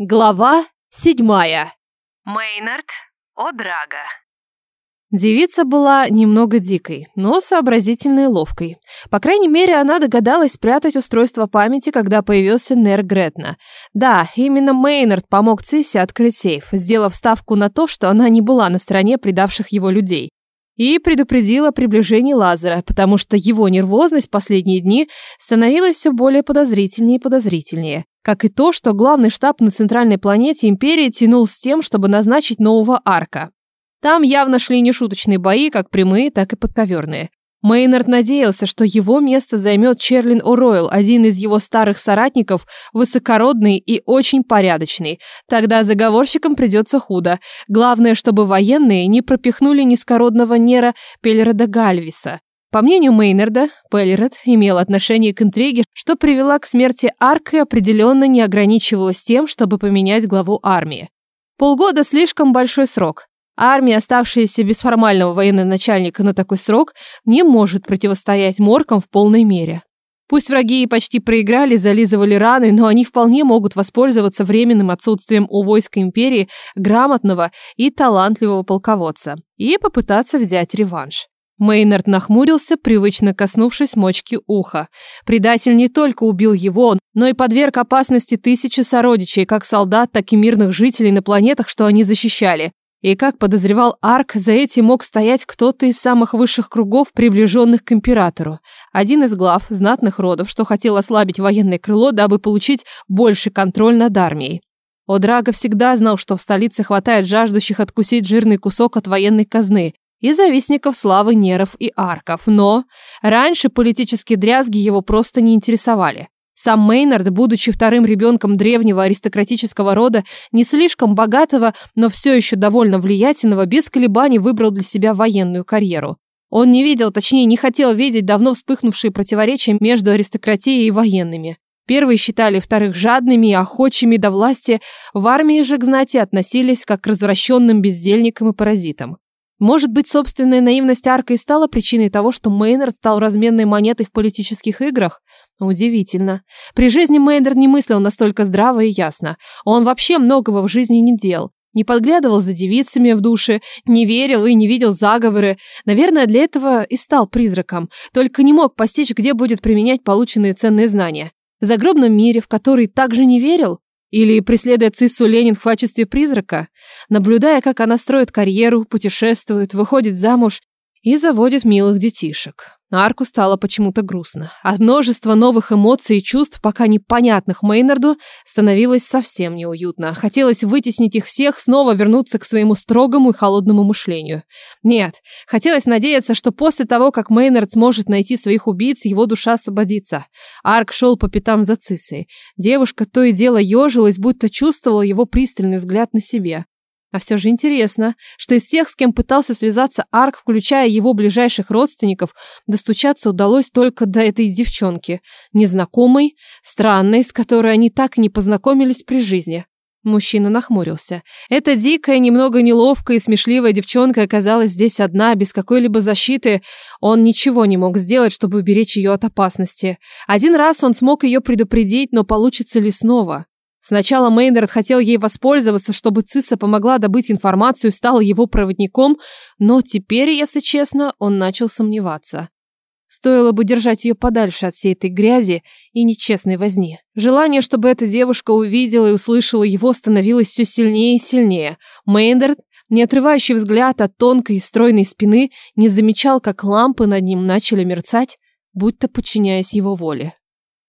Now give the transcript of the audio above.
Глава седьмая. Мейнард О'Драга. Девица была немного дикой, но сообразительной и ловкой. По крайней мере, она догадалась спрятать устройство памяти, когда появился Нер Гретна. Да, именно Мейнард помог Циссе открыть сейф, сделав ставку на то, что она не была на стороне предавших его людей. И предупредила о приближении Лазера, потому что его нервозность последние дни становилась все более подозрительнее и подозрительнее. Как и то, что главный штаб на центральной планете Империи тянул с тем, чтобы назначить нового арка. Там явно шли нешуточные бои, как прямые, так и подковерные. Мейнард надеялся, что его место займет Черлин О'Ройл, один из его старых соратников, высокородный и очень порядочный. Тогда заговорщикам придется худо. Главное, чтобы военные не пропихнули низкородного Нера Пеллерода Гальвиса. По мнению Мейнарда, Пеллерет имел отношение к интриге, что привела к смерти Арка и определенно не ограничивалась тем, чтобы поменять главу армии. Полгода – слишком большой срок. Армия, оставшаяся без формального военно-начальника на такой срок, не может противостоять моркам в полной мере. Пусть враги и почти проиграли, зализывали раны, но они вполне могут воспользоваться временным отсутствием у войска империи грамотного и талантливого полководца и попытаться взять реванш. Мейнард нахмурился, привычно коснувшись мочки уха. Предатель не только убил его, но и подверг опасности тысячи сородичей, как солдат, так и мирных жителей на планетах, что они защищали. И как подозревал Арк, за этим мог стоять кто-то из самых высших кругов, приближенных к императору. Один из глав знатных родов, что хотел ослабить военное крыло, дабы получить больше контроль над армией. О'Драга всегда знал, что в столице хватает жаждущих откусить жирный кусок от военной казны, и завистников славы неров и арков, но раньше политические дрязги его просто не интересовали. Сам Мейнард, будучи вторым ребенком древнего аристократического рода, не слишком богатого, но все еще довольно влиятельного, без колебаний выбрал для себя военную карьеру. Он не видел, точнее не хотел видеть давно вспыхнувшие противоречия между аристократией и военными. Первые считали вторых жадными и охочими до власти, в армии же к знати относились как к развращенным бездельникам и паразитам. Может быть, собственная наивность Арка и стала причиной того, что Мейнард стал разменной монетой в политических играх? Удивительно. При жизни Мейнард не мыслил настолько здраво и ясно. Он вообще многого в жизни не делал. Не подглядывал за девицами в душе, не верил и не видел заговоры. Наверное, для этого и стал призраком. Только не мог постичь, где будет применять полученные ценные знания. В загробном мире, в который также не верил? Или преследуя Циссу Ленин в качестве призрака, наблюдая, как она строит карьеру, путешествует, выходит замуж и заводит милых детишек. Арку стало почему-то грустно. От множества новых эмоций и чувств, пока непонятных Мейнарду, становилось совсем неуютно. Хотелось вытеснить их всех, снова вернуться к своему строгому и холодному мышлению. Нет, хотелось надеяться, что после того, как Мейнард сможет найти своих убийц, его душа освободится. Арк шел по пятам за Цисой. Девушка то и дело ежилась, будто чувствовала его пристальный взгляд на себе. А все же интересно, что из всех, с кем пытался связаться Арк, включая его ближайших родственников, достучаться удалось только до этой девчонки, незнакомой, странной, с которой они так и не познакомились при жизни. Мужчина нахмурился. Эта дикая, немного неловкая и смешливая девчонка оказалась здесь одна, без какой-либо защиты. Он ничего не мог сделать, чтобы уберечь ее от опасности. Один раз он смог ее предупредить, но получится ли снова? Сначала Мейнард хотел ей воспользоваться, чтобы Циса помогла добыть информацию и стала его проводником, но теперь, если честно, он начал сомневаться. Стоило бы держать ее подальше от всей этой грязи и нечестной возни. Желание, чтобы эта девушка увидела и услышала его, становилось все сильнее и сильнее. Мейнард, не отрывающий взгляд от тонкой и стройной спины, не замечал, как лампы над ним начали мерцать, будто подчиняясь его воле.